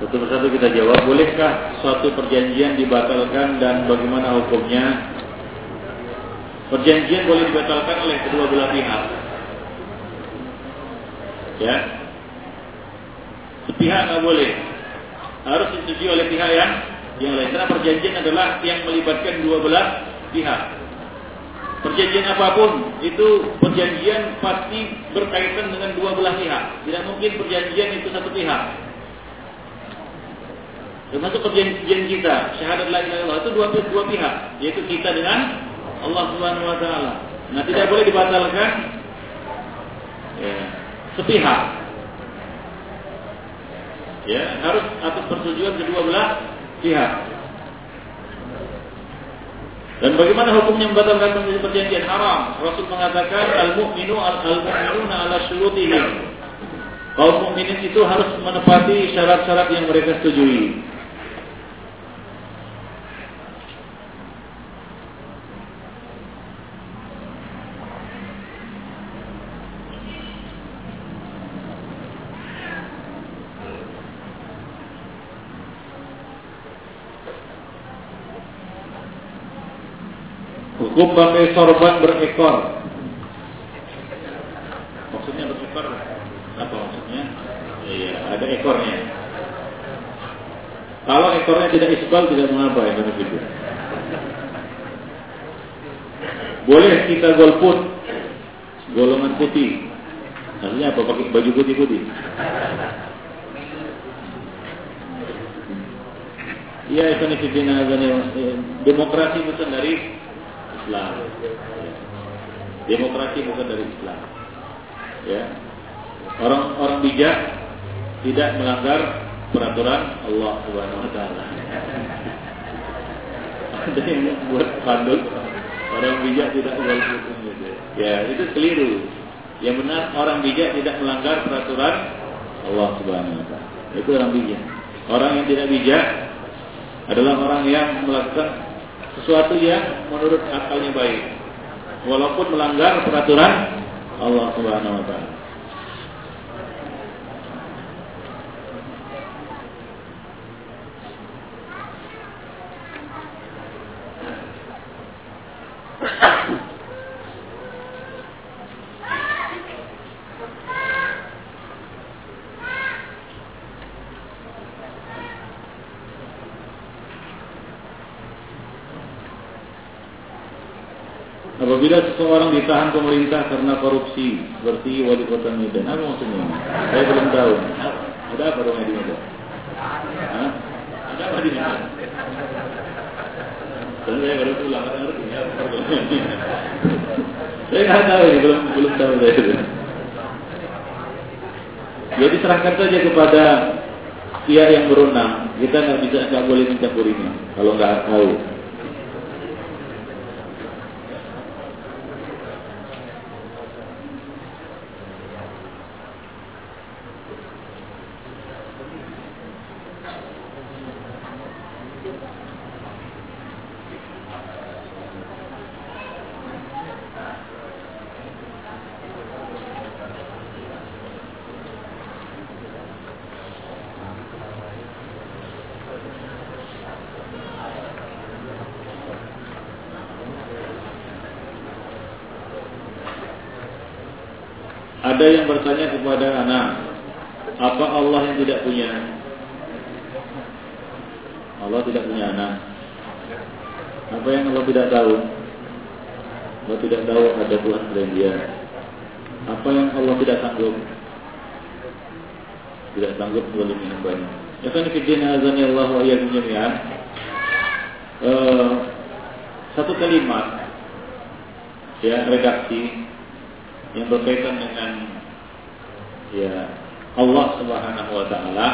Satu persatu kita jawab, bolehkah suatu perjanjian dibatalkan dan bagaimana hukumnya? Perjanjian boleh dibatalkan oleh kedua belah pihak. Ya, sepihak nggak boleh, harus disetujui oleh pihak yang yang lain. Karena perjanjian adalah yang melibatkan dua belah pihak. Perjanjian apa pun itu perjanjian pasti berkaitan dengan dua belah pihak. Tidak mungkin perjanjian itu satu pihak. Termasuk perjanjian kita, syahadat la ilaha illallah itu dua, dua pihak, yaitu kita dengan Allah Subhanahu wa taala. Nah, tidak boleh dibatalkan ya, sepihak. Ya, harus atas persetujuan kedua belah pihak. Dan bagaimana hukumnya membatalkan perjanjian haram? Rasul mengatakan al-mu'minu al-mu'minuna ala syurutihim. Kaum mukminin itu harus menepati syarat-syarat yang mereka setujui. Hukum pakai sorban berekor. Maksudnya berekor apa maksudnya? Iya, ada ekornya. Kalau ekornya tidak isbal tidak mengapa ya begitu. Boleh kita golput golongan putih. Artinya apa? Pakai baju putih-putih. Iya, itu demokrasi bukan dari Islam. Demokrasi bukan dari Islam. Ya. Orang-orang bijak tidak melanggar peraturan Allah Subhanahu wa taala. Ada yang buat pandut orang bijak tidak gitu. Ya, itu keliru. Yang benar orang bijak tidak melanggar peraturan Allah Subhanahu wa taala. Itu orang bijak. Orang yang tidak bijak adalah orang yang melakukan sesuatu yang menurut akalnya baik walaupun melanggar peraturan Allah Subhanahu wa taala. Apabila seseorang ditahan pemerintah karena korupsi seperti wali kota Medan, apa maksudnya? Saya belum tahu. Ada apa rumah di Medan? Hah? Ada apa di Medan? Saya baru pulang, ngerti ya. Saya nggak tahu ini, belum belum tahu saya. Jadi serahkan saja kepada pihak yang berwenang. Kita nggak bisa nggak boleh mencampurinya kalau nggak tahu. Ada yang bertanya kepada anak, apa Allah yang tidak punya? Allah tidak punya anak. Apa yang Allah tidak tahu? Allah tidak tahu ada Tuhan selain Dia. Apa yang Allah tidak sanggup? Tidak sanggup menzalimi hambanya. Ya kan fiddin azani Allah wa. Uh, satu kalimat ya redaksi yang berkaitan dengan ya Allah Subhanahu wa taala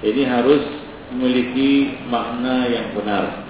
ini harus memiliki makna yang benar.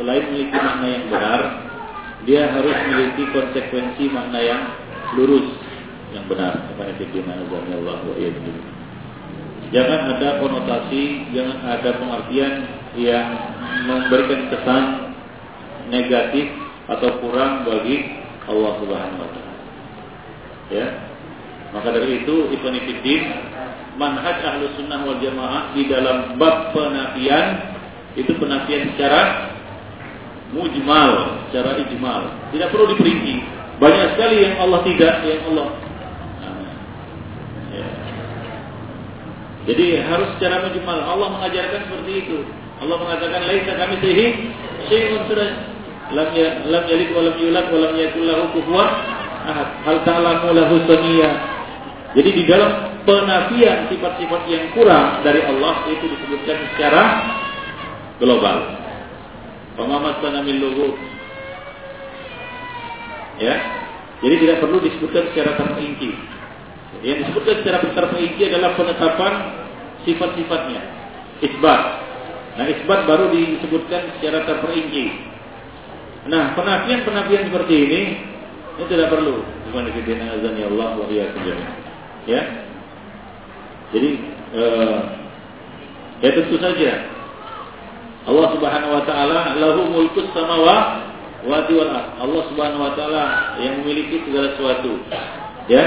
Selain memiliki makna yang benar, dia harus memiliki konsekuensi makna yang lurus yang benar. Allah Jangan ada konotasi, jangan ada pengertian yang memberikan kesan negatif atau kurang bagi Allah Subhanahu wa taala. Ya. Maka dari itu Ibn Fiddin manhaj ahlu sunnah wal jamaah di dalam bab penafian itu penafian secara mujmal, secara ijmal. Tidak perlu diperinci. Banyak sekali yang Allah tidak, yang Allah. Ya. Jadi harus secara mujmal. Allah mengajarkan seperti itu. Allah mengatakan laisa kami sihi syai'un lam ya lam yalid wa lam yulad wa lam yakul lahu kufuwan ahad. Hal ta'lamu lahu samia. Jadi di dalam penafian sifat-sifat yang kurang dari Allah itu disebutkan secara global. Pemamat min lugu. Ya. Jadi tidak perlu disebutkan secara terperinci. Yang disebutkan secara terperinci adalah penetapan sifat-sifatnya. Isbat. Nah, isbat baru disebutkan secara terperinci. Nah, penafian-penafian seperti ini ini tidak perlu. Gimana kita azan ya Allah wa Ya. Jadi eh, ya tentu saja Allah Subhanahu wa taala lahu mulkus samawati wal Allah Subhanahu wa taala yang memiliki segala sesuatu. Ya,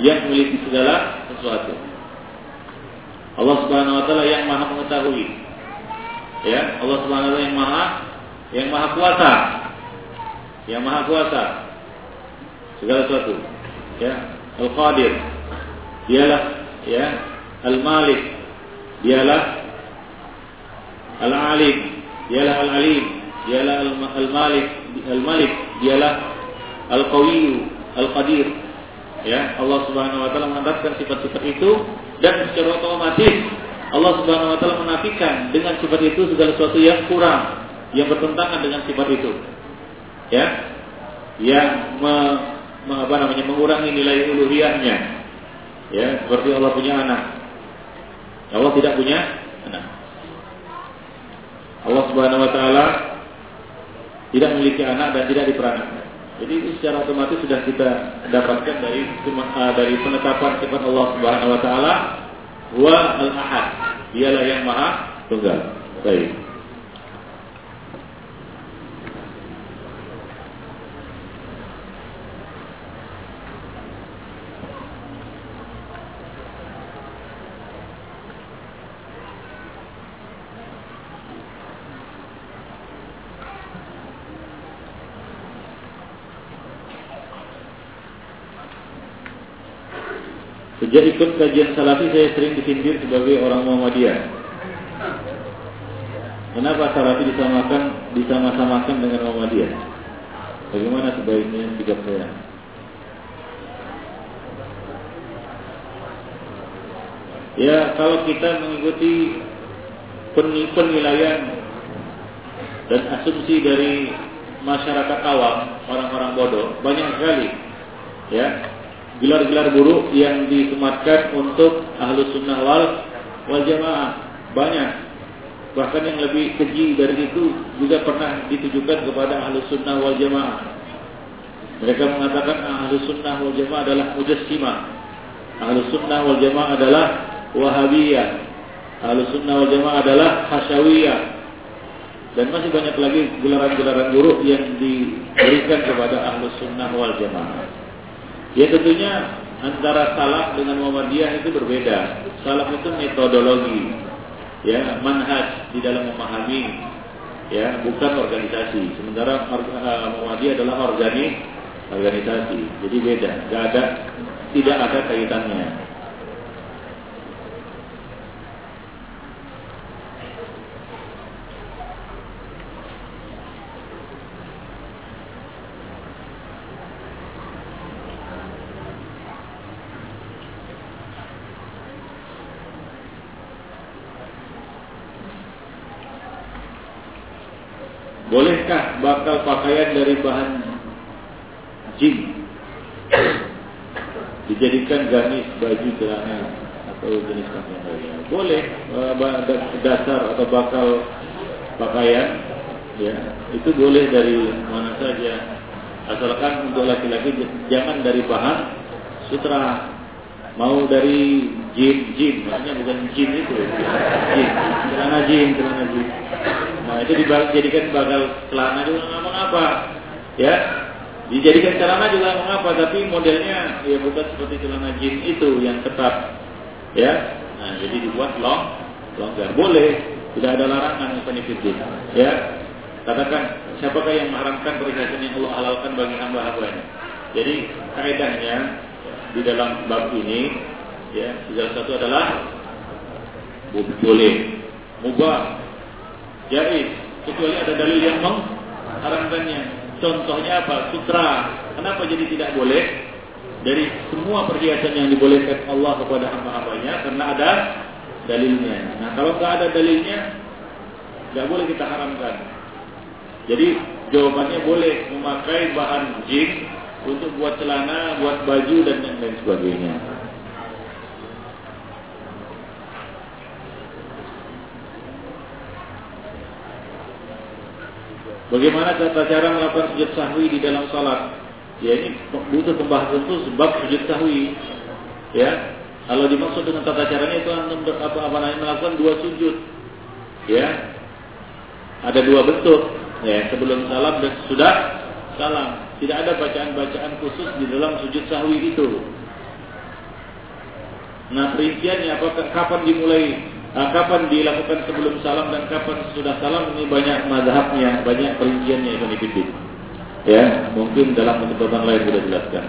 yang memiliki segala sesuatu. Allah Subhanahu wa taala yang Maha mengetahui. Ya, Allah Subhanahu wa taala yang Maha yang Maha kuasa. Yang Maha kuasa segala sesuatu. Ya, Al-Qadir. Dialah ya, Al-Malik. Dialah Al-Alim, dialah Al-Alim, dialah Al-Malik, Al-Malik, dialah Al-Qawi, Al-Qadir. Ya, Allah Subhanahu wa taala menetapkan sifat-sifat itu dan secara otomatis Allah Subhanahu wa taala menafikan dengan sifat itu segala sesuatu yang kurang, yang bertentangan dengan sifat itu. Ya. Yang me, me, apa namanya mengurangi nilai uluhiyahnya. Ya, seperti Allah punya anak. Allah tidak punya anak. Allah Subhanahu wa taala tidak memiliki anak dan tidak diperankan. Jadi itu secara otomatis sudah kita dapatkan dari uh, dari penetapan sifat Allah Subhanahu wa taala wa al-ahad. Dialah yang maha tunggal. Baik. Sejak ikut kajian salafi saya sering disindir sebagai orang Muhammadiyah. Kenapa salafi disamakan disama-samakan dengan Muhammadiyah? Bagaimana sebaiknya sikap saya? Ya, kalau kita mengikuti penilaian dan asumsi dari masyarakat awam, orang-orang bodoh, banyak sekali. Ya, gelar-gelar buruk yang disematkan untuk ahlu sunnah wal, wal jamaah. Banyak. Bahkan yang lebih keji dari itu juga pernah ditujukan kepada ahlu sunnah wal jamaah. Mereka mengatakan ahlu sunnah wal jamaah adalah mujassimah. Ahlu sunnah wal jamaah adalah wahabiyah. Ahlu sunnah wal jamaah adalah hasyawiyah. Dan masih banyak lagi gelaran-gelaran buruk yang diberikan kepada ahlu sunnah wal jamaah Ya tentunya antara salaf dengan Muhammadiyah itu berbeda. Salaf itu metodologi, ya manhaj di dalam memahami, ya bukan organisasi. Sementara uh, Muhammadiyah adalah organik, organisasi. Jadi beda, Gak ada, tidak ada kaitannya. Bolehkah bakal pakaian dari bahan jin dijadikan gamis baju celana atau jenis pakaian lainnya? Boleh eh, dasar atau bakal pakaian ya. Itu boleh dari mana saja. Asalkan untuk laki-laki jangan dari bahan sutra. Mau dari jin jin. Maksudnya bukan jin itu. Jin celana jin celana jin Nah itu dijadikan bakal celana itu ngomong apa? Ya, Dijadikan celana juga mengapa, tapi modelnya ya bukan seperti celana jin itu yang ketat. Ya. Nah, jadi dibuat long, longgar. Boleh, tidak ada larangan penifidin. Ya. Katakan, siapakah yang mengharamkan perhiasan yang Allah halalkan bagi hamba-hambanya? Jadi kaidahnya di dalam bab ini ya segala satu adalah boleh mubah jais kecuali ada dalil yang mengharamkannya Contohnya apa? Sutra. Kenapa jadi tidak boleh? Dari semua perhiasan yang dibolehkan Allah kepada hamba-hambanya karena ada dalilnya. Nah kalau nggak ada dalilnya, nggak boleh kita haramkan. Jadi jawabannya boleh memakai bahan jin untuk buat celana, buat baju dan lain sebagainya. Bagaimana tata cara melakukan sujud sahwi di dalam salat? Ya ini butuh pembahasan itu sebab sujud sahwi. Ya, kalau dimaksud dengan tata caranya itu antum apa apa namanya melakukan dua sujud. Ya, ada dua bentuk. Ya, sebelum salam dan sudah salam. Tidak ada bacaan-bacaan khusus di dalam sujud sahwi itu. Nah, perinciannya apakah kapan dimulai Nah, kapan dilakukan sebelum salam dan kapan sudah salam ini banyak mazhabnya, banyak perinciannya Ibn Ibn Ya, mungkin dalam kesempatan lain sudah jelaskan.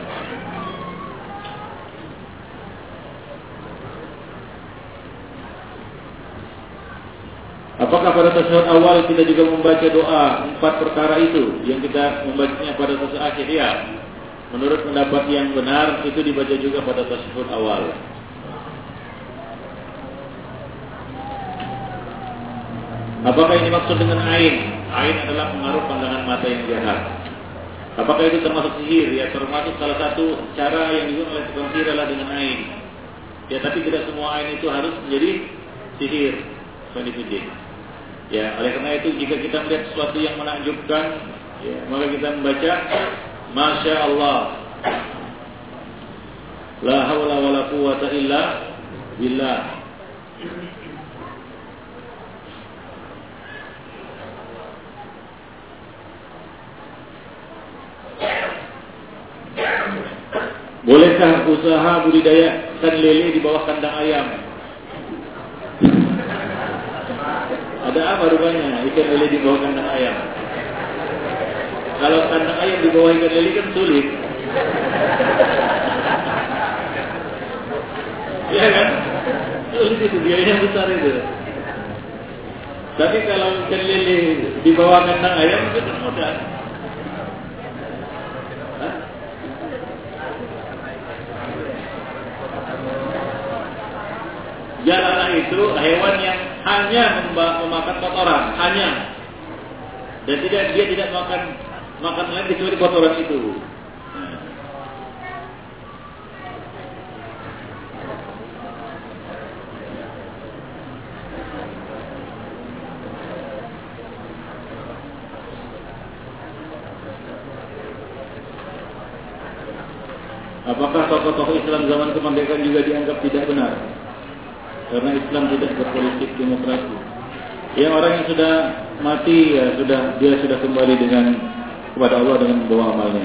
Apakah pada tasawuf awal kita juga membaca doa empat perkara itu yang kita membacanya pada tasawuf akhir? Ya, menurut pendapat yang benar itu dibaca juga pada tasawuf awal. Apakah ini maksud dengan ain? Ain adalah pengaruh pandangan mata yang jahat. Apakah itu termasuk sihir? Ya termasuk salah satu cara yang dilakukan oleh tukang sihir adalah dengan ain. Ya tapi tidak semua ain itu harus menjadi sihir. Sanifidin. Ya oleh karena itu jika kita melihat sesuatu yang menakjubkan, ya, maka kita membaca Masya Allah. La hawla wa la quwata illa billah. Bolehkah usaha budidaya ikan lele di bawah kandang ayam? Ada apa rupanya ikan lele di bawah kandang ayam? Kalau kandang ayam di bawah ikan lele kan sulit. Iya kan? Sulit itu biayanya besar itu. Tapi kalau ikan lele di bawah kandang ayam itu kan mudah. Itu hewan yang hanya memakan kotoran, hanya dan tidak dia tidak makan makan lain kecuali kotoran itu. Apakah tokoh-tokoh Islam zaman kemerdekaan juga dianggap tidak benar? Karena Islam tidak berpolitik demokrasi. Yang orang yang sudah mati ya sudah dia sudah kembali dengan kepada Allah dengan membawa amalnya.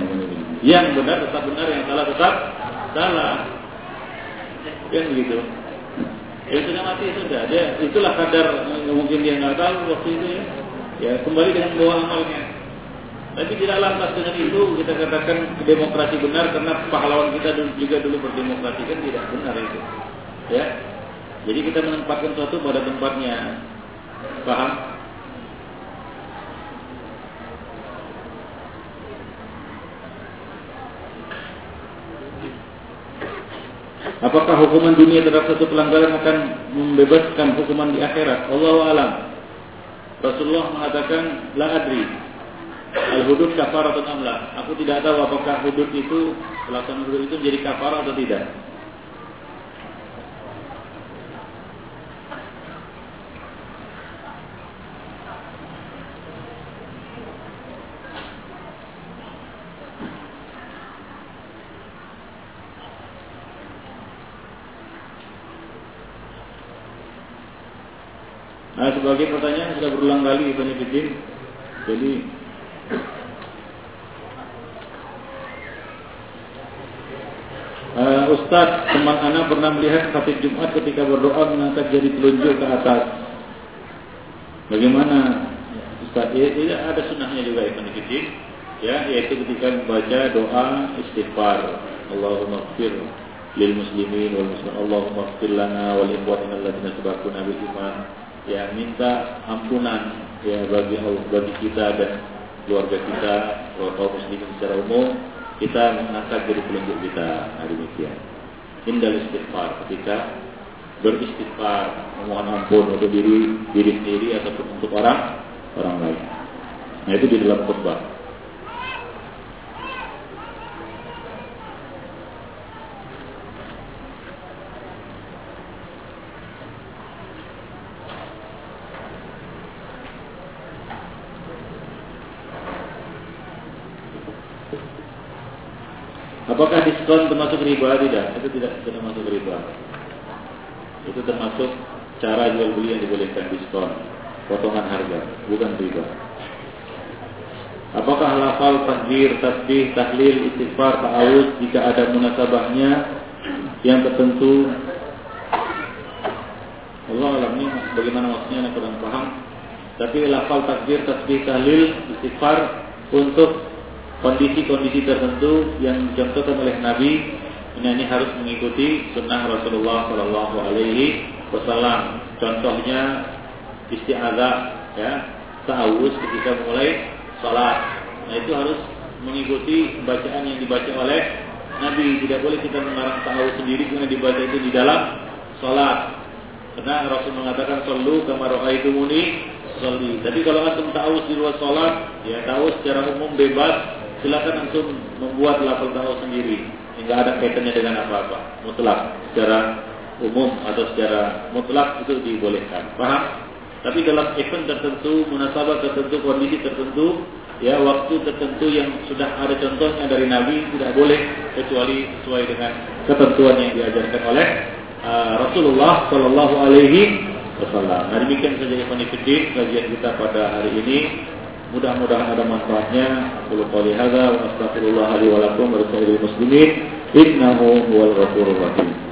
Yang benar tetap benar, yang salah tetap salah. Yang begitu. Ya sudah mati sudah. Dia itulah kadar mungkin dia nggak tahu waktu itu ya. Ya kembali dengan membawa amalnya. Tapi tidak lantas dengan itu kita katakan demokrasi benar karena pahlawan kita juga dulu berdemokrasi kan tidak benar itu. Ya, jadi kita menempatkan sesuatu pada tempatnya. Paham? Apakah hukuman dunia terhadap satu pelanggaran akan membebaskan hukuman di akhirat? Allah alam. Rasulullah mengatakan la adri. Al hudud kafaratun amla. Aku tidak tahu apakah hudud itu pelaksanaan hudud itu menjadi kafar atau tidak. Sebagai pertanyaan sudah berulang kali Ibn Fiddin. Jadi Uh, Ustaz, teman anak pernah melihat khatib Jumat ketika berdoa mengangkat jari telunjuk ke atas. Bagaimana Ustaz? Ya, ya ada sunnahnya juga Ibn Fiddin. Ya, yaitu ketika membaca doa istighfar. Allahumma fir lil muslimin wal muslimin. Allahumma fir lana wal ikhwanina alladziina sabaquna bil iman. Ya, minta ampunan ya bagi Allah, bagi kita dan keluarga kita, kaum muslimin secara umum kita mengangkat dari pelunjuk kita. Nah demikian. Indal istighfar ketika beristighfar memohon ampun untuk diri diri sendiri ataupun untuk orang orang lain. Nah itu di dalam khutbah. Apakah diskon termasuk riba? Tidak, itu tidak termasuk riba. Itu termasuk cara jual beli yang dibolehkan diskon, potongan harga, bukan riba. Apakah lafal takbir, tasbih, tahlil, istighfar, ta'awuz jika ada munasabahnya yang tertentu? Allah alam ini bagaimana maksudnya saya kurang paham. Tapi lafal takbir, tasbih, tahlil, istighfar untuk kondisi-kondisi tertentu yang dicontohkan oleh Nabi ini harus mengikuti sunnah Rasulullah Shallallahu Alaihi Wasallam. Contohnya istiadah, ya, ta'awuz ketika mulai sholat. Nah itu harus mengikuti bacaan yang dibaca oleh Nabi. Tidak boleh kita mengarang ta'awuz sendiri karena dibaca itu di dalam sholat. Karena Rasul mengatakan solu kamar itu muni. Tapi kalau antum ta'awuz di luar sholat, ya ta'awuz secara umum bebas silakan langsung membuat level tahu sendiri. Hingga ada kaitannya dengan apa-apa. Mutlak. Secara umum atau secara mutlak itu dibolehkan. Paham? Tapi dalam event tertentu munasabah tertentu kondisi tertentu ya waktu tertentu yang sudah ada contohnya dari Nabi tidak boleh kecuali sesuai dengan ketentuan yang diajarkan oleh uh, Rasulullah Shallallahu Alaihi Wasallam. Nah demikian saja yang kajian kita pada hari ini. Mudah-mudahan ada manfaatnya. Aku qouli hadza wa astaghfirullah li wa lakum wa muslimin. Innahu huwal ghafurur rahim.